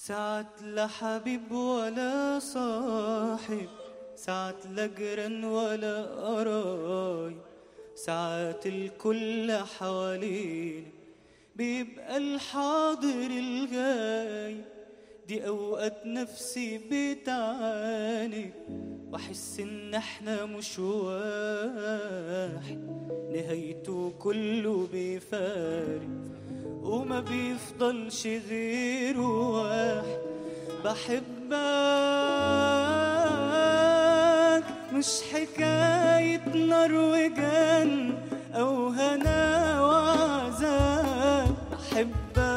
ساعات لا حبيب ولا صاحب ساعات لا جيران ولا قرايب ساعات الكل حوالينا بيبقى الحاضر الغايب. دي أوقات نفسي بتعاني وأحس إن إحنا مش واحد نهايته كله بيفارق. وما بيفضلش غيره. واحد بحبك مش حكاية نار وجن أو هنا وعذاب بحبك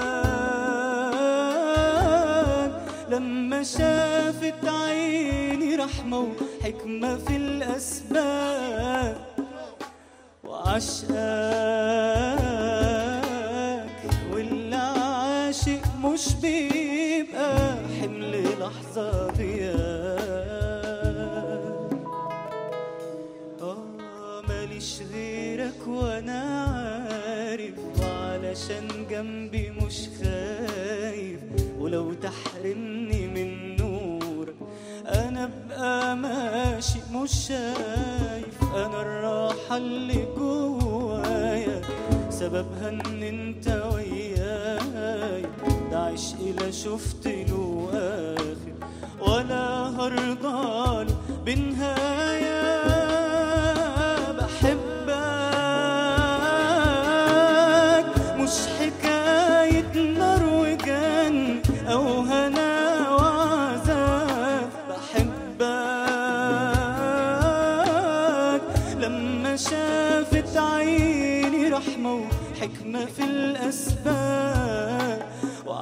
لما شافت عيني رحمة وحكمة في الأسباب. وعشقك عاشق مش بيبقى حمل لحظة غياب آه ماليش غيرك وأنا عارف وعلشان جنبي مش خايف. ولو تحرمني من نورك أنا أبقى ماشي مش شايف. أنا الراحة اللي جوايا سببها إن أنت وياي. عشقي لا شفت له اخر ولا هرضاله بنهاية بحبك مش حكاية نار وجن أو هنا وعذاب بحبك لما شافت عيني رحمة وحكمة في الأسباب